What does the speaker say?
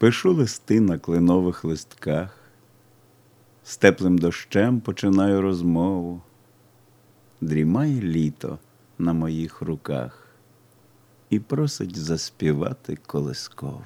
Пишу листи на кленових листках, з теплим дощем починаю розмову. Дрімає літо на моїх руках і просить заспівати колискову.